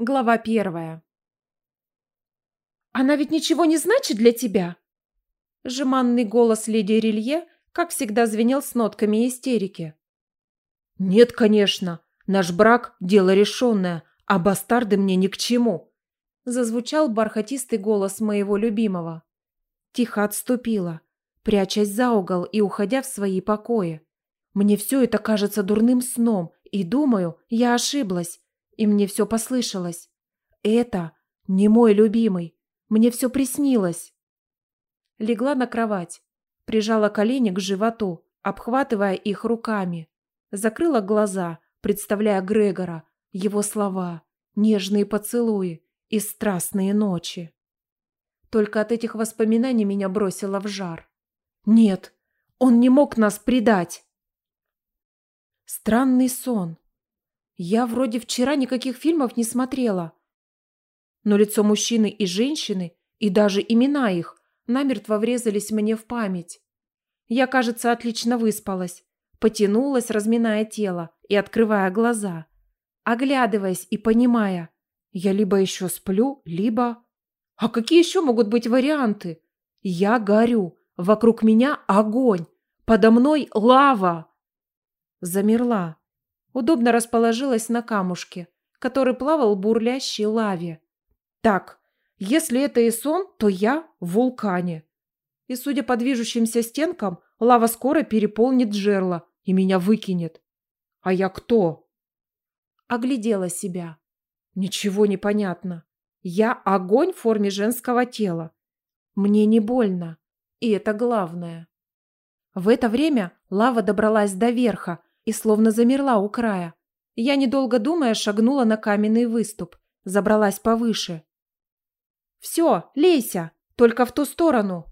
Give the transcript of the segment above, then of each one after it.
Глава первая. «Она ведь ничего не значит для тебя?» Жеманный голос леди Релье, как всегда, звенел с нотками истерики. «Нет, конечно. Наш брак – дело решенное, а бастарды мне ни к чему», – зазвучал бархатистый голос моего любимого. Тихо отступила, прячась за угол и уходя в свои покои. Мне все это кажется дурным сном, и думаю, я ошиблась и мне все послышалось. Это не мой любимый. Мне все приснилось. Легла на кровать, прижала колени к животу, обхватывая их руками. Закрыла глаза, представляя Грегора, его слова, нежные поцелуи и страстные ночи. Только от этих воспоминаний меня бросило в жар. Нет, он не мог нас предать. Странный сон. Я вроде вчера никаких фильмов не смотрела. Но лицо мужчины и женщины, и даже имена их, намертво врезались мне в память. Я, кажется, отлично выспалась. Потянулась, разминая тело и открывая глаза. Оглядываясь и понимая, я либо еще сплю, либо... А какие еще могут быть варианты? Я горю, вокруг меня огонь, подо мной лава. Замерла, удобно расположилась на камушке, который плавал в бурлящей лаве. Так, если это и сон, то я в вулкане. И, судя по движущимся стенкам, лава скоро переполнит жерло и меня выкинет. А я кто? Оглядела себя. Ничего не понятно. Я огонь в форме женского тела. Мне не больно. И это главное. В это время лава добралась до верха и словно замерла у края. Я, недолго думая, шагнула на каменный выступ, забралась повыше. «Все, лейся, только в ту сторону!»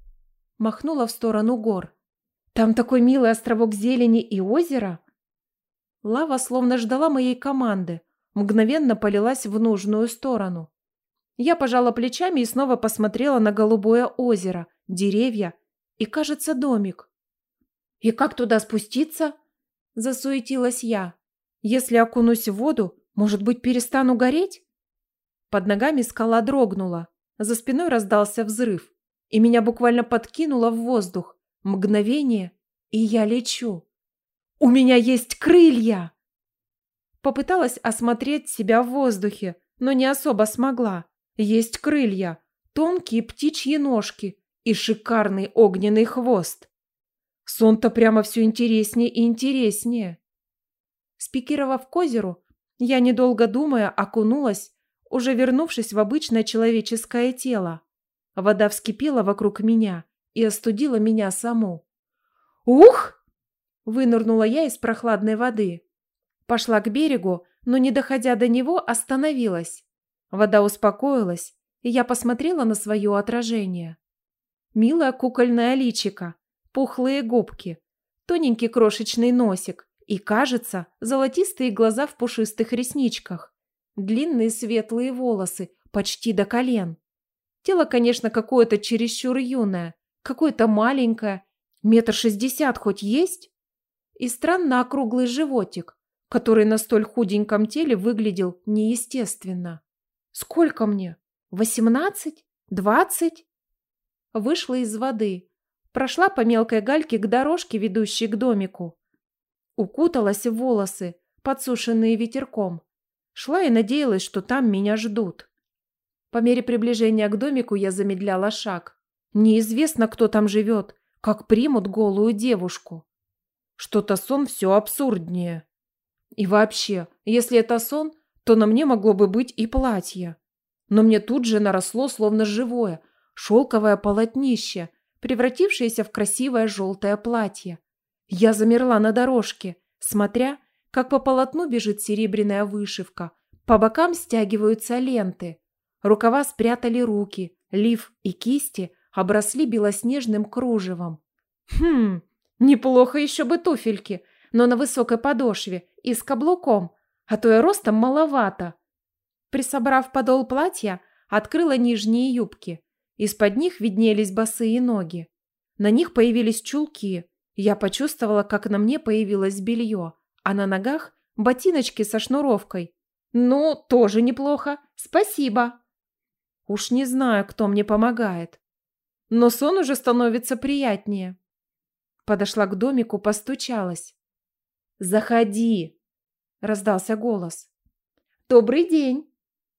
Махнула в сторону гор. «Там такой милый островок зелени и озера!» Лава словно ждала моей команды, мгновенно полилась в нужную сторону. Я пожала плечами и снова посмотрела на голубое озеро, деревья и, кажется, домик. «И как туда спуститься?» Засуетилась я. Если окунусь в воду, может быть, перестану гореть? Под ногами скала дрогнула. За спиной раздался взрыв. И меня буквально подкинуло в воздух. Мгновение, и я лечу. У меня есть крылья! Попыталась осмотреть себя в воздухе, но не особо смогла. Есть крылья, тонкие птичьи ножки и шикарный огненный хвост. Сон-то прямо все интереснее и интереснее. Спикировав к озеру, я, недолго думая, окунулась, уже вернувшись в обычное человеческое тело. Вода вскипела вокруг меня и остудила меня саму. «Ух!» – вынырнула я из прохладной воды. Пошла к берегу, но, не доходя до него, остановилась. Вода успокоилась, и я посмотрела на свое отражение. Милая кукольная личика, пухлые губки, тоненький крошечный носик и, кажется, золотистые глаза в пушистых ресничках, длинные светлые волосы почти до колен. Тело, конечно, какое-то чересчур юное, какое-то маленькое, метр шестьдесят хоть есть? И странно округлый животик, который на столь худеньком теле выглядел неестественно. Сколько мне? Восемнадцать? Двадцать? Вышла из воды, Прошла по мелкой гальке к дорожке, ведущей к домику. Укуталась в волосы, подсушенные ветерком. Шла и надеялась, что там меня ждут. По мере приближения к домику я замедляла шаг. Неизвестно, кто там живет, как примут голую девушку. Что-то сон все абсурднее. И вообще, если это сон, то на мне могло бы быть и платье. Но мне тут же наросло словно живое, шелковое полотнище, превратившееся в красивое желтое платье. Я замерла на дорожке, смотря, как по полотну бежит серебряная вышивка, по бокам стягиваются ленты. Рукава спрятали руки, лиф и кисти обросли белоснежным кружевом. Хм, неплохо еще бы туфельки, но на высокой подошве и с каблуком, а то и ростом маловато. Присобрав подол платья, открыла нижние юбки. Из-под них виднелись босые ноги. На них появились чулки. Я почувствовала, как на мне появилось белье, а на ногах ботиночки со шнуровкой. Ну, тоже неплохо. Спасибо. Уж не знаю, кто мне помогает. Но сон уже становится приятнее. Подошла к домику, постучалась. «Заходи!» – раздался голос. «Добрый день!»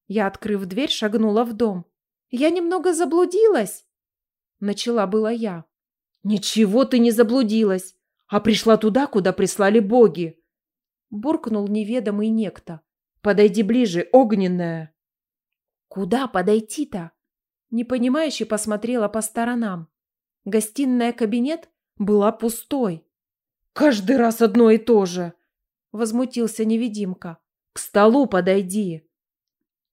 Я, открыв дверь, шагнула в дом. «Я немного заблудилась!» Начала была я. «Ничего ты не заблудилась, а пришла туда, куда прислали боги!» Буркнул неведомый некто. «Подойди ближе, огненная!» «Куда подойти-то?» Непонимающе посмотрела по сторонам. Гостиная кабинет была пустой. «Каждый раз одно и то же!» Возмутился невидимка. «К столу подойди!»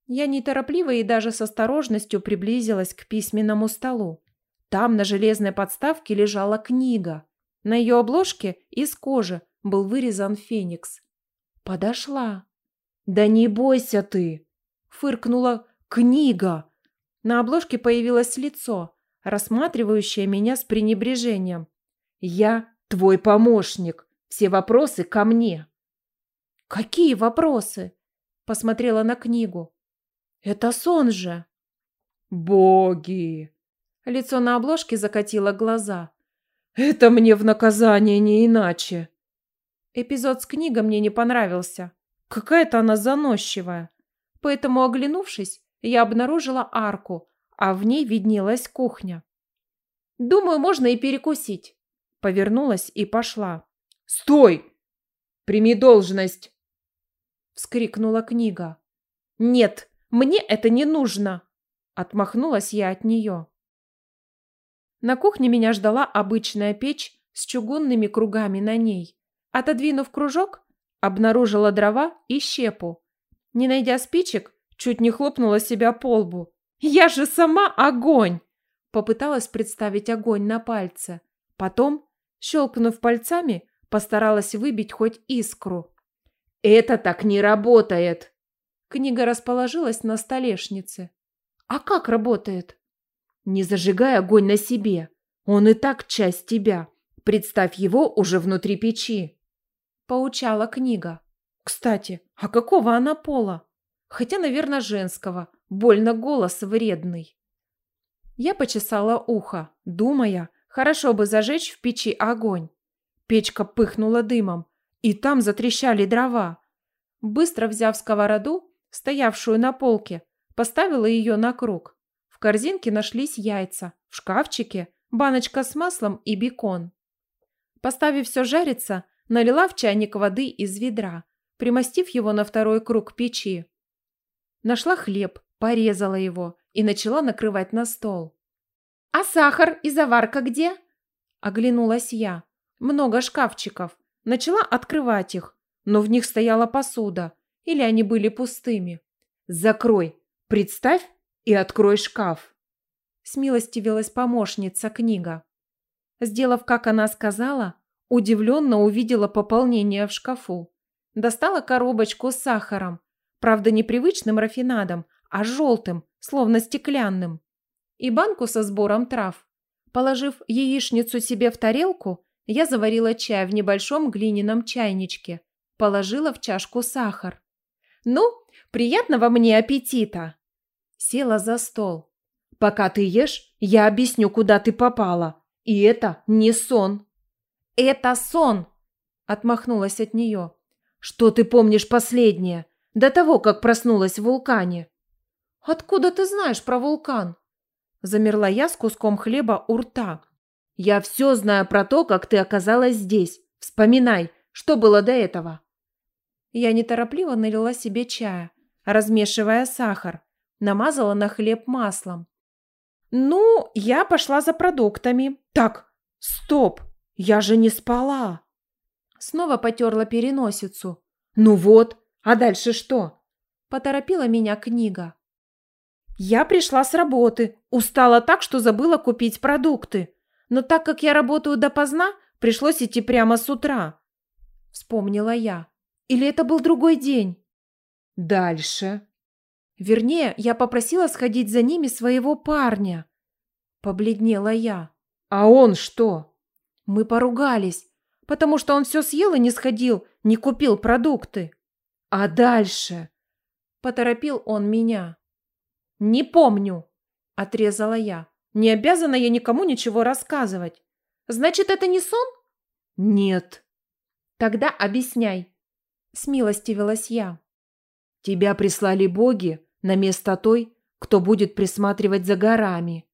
Я неторопливо и даже с осторожностью приблизилась к письменному столу. Там на железной подставке лежала книга. На ее обложке из кожи был вырезан феникс. Подошла. «Да не бойся ты!» Фыркнула книга. На обложке появилось лицо, рассматривающее меня с пренебрежением. «Я твой помощник. Все вопросы ко мне». «Какие вопросы?» Посмотрела на книгу. «Это сон же». «Боги!» Лицо на обложке закатило глаза. «Это мне в наказание не иначе». Эпизод с книгой мне не понравился. Какая-то она заносчивая. Поэтому, оглянувшись, я обнаружила арку, а в ней виднелась кухня. «Думаю, можно и перекусить». Повернулась и пошла. «Стой! Прими должность!» Вскрикнула книга. «Нет, мне это не нужно!» Отмахнулась я от нее. На кухне меня ждала обычная печь с чугунными кругами на ней. Отодвинув кружок, обнаружила дрова и щепу. Не найдя спичек, чуть не хлопнула себя по лбу. «Я же сама огонь!» Попыталась представить огонь на пальце. Потом, щелкнув пальцами, постаралась выбить хоть искру. «Это так не работает!» Книга расположилась на столешнице. «А как работает?» «Не зажигай огонь на себе. Он и так часть тебя. Представь его уже внутри печи». Поучала книга. «Кстати, а какого она пола?» Хотя, наверное, женского. Больно голос вредный. Я почесала ухо, думая, хорошо бы зажечь в печи огонь. Печка пыхнула дымом, и там затрещали дрова. Быстро взяв сковороду, стоявшую на полке, поставила ее на круг. В корзинке нашлись яйца, в шкафчике баночка с маслом и бекон. Поставив все жариться, налила в чайник воды из ведра, примостив его на второй круг печи. Нашла хлеб, порезала его и начала накрывать на стол. «А сахар и заварка где?» Оглянулась я. Много шкафчиков. Начала открывать их, но в них стояла посуда, или они были пустыми. «Закрой, представь и открой шкаф!» Смилостивилась помощница книга. Сделав, как она сказала, удивленно увидела пополнение в шкафу. Достала коробочку с сахаром, Правда, не привычным рафинадом, а желтым, словно стеклянным. И банку со сбором трав. Положив яичницу себе в тарелку, я заварила чай в небольшом глиняном чайничке. Положила в чашку сахар. «Ну, приятного мне аппетита!» Села за стол. «Пока ты ешь, я объясню, куда ты попала. И это не сон». «Это сон!» Отмахнулась от нее. «Что ты помнишь последнее? До того, как проснулась в вулкане. «Откуда ты знаешь про вулкан?» Замерла я с куском хлеба у рта. «Я все знаю про то, как ты оказалась здесь. Вспоминай, что было до этого». Я неторопливо налила себе чая, размешивая сахар, намазала на хлеб маслом. «Ну, я пошла за продуктами. Так, стоп, я же не спала!» Снова потерла переносицу. «Ну вот, а дальше что? Поторопила меня книга. Я пришла с работы, устала так, что забыла купить продукты. Но так как я работаю допоздна, пришлось идти прямо с утра. Вспомнила я. Или это был другой день? Дальше. Вернее, я попросила сходить за ними своего парня. Побледнела я. А он что? Мы поругались, потому что он все съел и не сходил, не купил продукты. А дальше? Поторопил он меня. «Не помню», – отрезала я. «Не обязана я никому ничего рассказывать. Значит, это не сон?» «Нет». «Тогда объясняй», – смилостивилась я. «Тебя прислали боги на место той, кто будет присматривать за горами».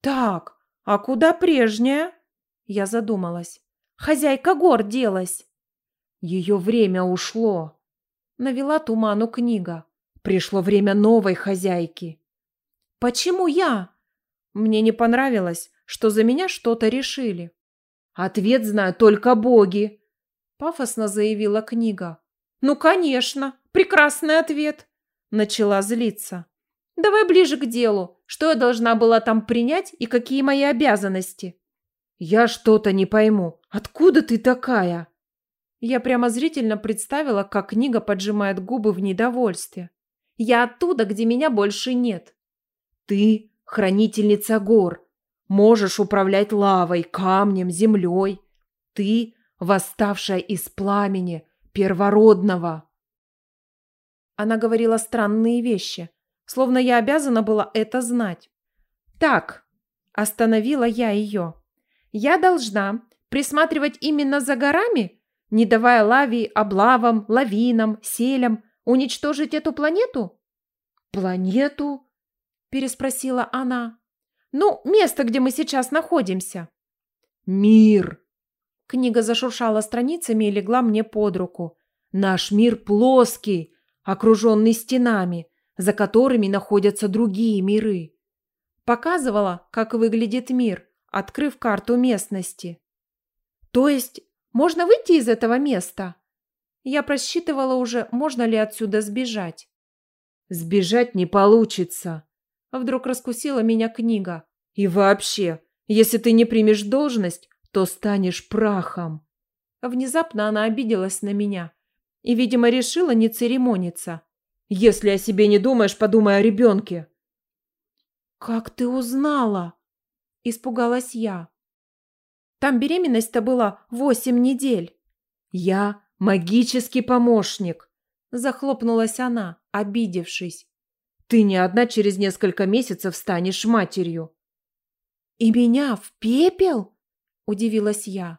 «Так, а куда прежняя?» Я задумалась. «Хозяйка гор делась». «Ее время ушло», – навела туману книга. «Пришло время новой хозяйки». «Почему я?» Мне не понравилось, что за меня что-то решили. «Ответ знают только боги», – пафосно заявила книга. «Ну, конечно, прекрасный ответ», – начала злиться. «Давай ближе к делу. Что я должна была там принять и какие мои обязанности?» «Я что-то не пойму. Откуда ты такая?» Я прямо зрительно представила, как книга поджимает губы в недовольстве. «Я оттуда, где меня больше нет». «Ты хранительница гор. Можешь управлять лавой, камнем, землей. Ты восставшая из пламени, первородного». Она говорила странные вещи, словно я обязана была это знать. «Так», – остановила я ее, – «я должна присматривать именно за горами, не давая лаве, облавам, лавинам, селям уничтожить эту планету?» «Планету?» – переспросила она. «Ну, место, где мы сейчас находимся». «Мир!» Книга зашуршала страницами и легла мне под руку. «Наш мир плоский, окруженный стенами, за которыми находятся другие миры». Показывала, как выглядит мир, открыв карту местности. «То есть можно выйти из этого места?» Я просчитывала уже, можно ли отсюда сбежать. «Сбежать не получится», – вдруг раскусила меня книга. «И вообще, если ты не примешь должность, то станешь прахом». Внезапно она обиделась на меня и, видимо, решила не церемониться. «Если о себе не думаешь, подумай о ребенке». «Как ты узнала?» – испугалась я. «Там беременность-то была восемь недель». «Я магический помощник», – захлопнулась она, обидевшись. «Ты не одна через несколько месяцев станешь матерью». «И меня в пепел?» – удивилась я.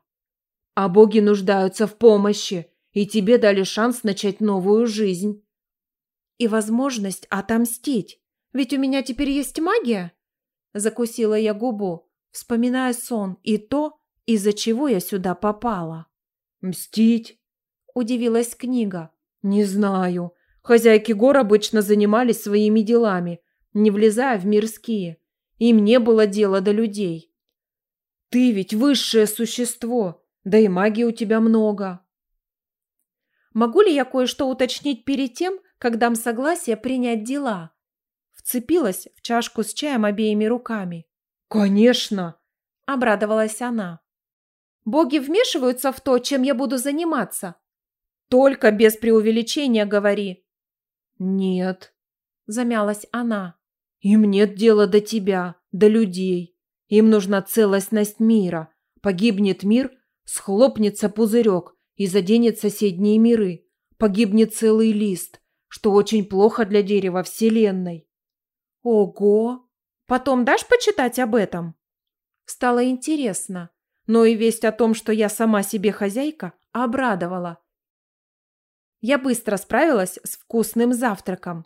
«А боги нуждаются в помощи, и тебе дали шанс начать новую жизнь». «И возможность отомстить, ведь у меня теперь есть магия?» Закусила я губу, вспоминая сон и то, из-за чего я сюда попала. «Мстить?» – удивилась книга. «Не знаю. Хозяйки гор обычно занимались своими делами, не влезая в мирские. Им не было дела до людей. Ты ведь высшее существо, да и магии у тебя много. Могу ли я кое-что уточнить перед тем, как дам согласие принять дела? Вцепилась в чашку с чаем обеими руками. Конечно, обрадовалась она. Боги вмешиваются в то, чем я буду заниматься. Только без преувеличения говори. Нет, замялась она. Им нет дела до тебя, до людей. Им нужна целостность мира. Погибнет мир, схлопнется пузырек и заденет соседние миры. Погибнет целый лист, что очень плохо для дерева Вселенной. Ого! Потом дашь почитать об этом? Стало интересно, но и весть о том, что я сама себе хозяйка, обрадовала. Я быстро справилась с вкусным завтраком.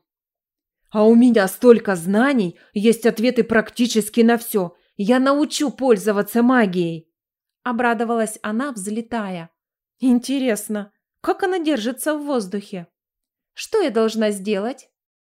А у меня столько знаний, есть ответы практически на все. Я научу пользоваться магией. Обрадовалась она, взлетая. Интересно, как она держится в воздухе? Что я должна сделать?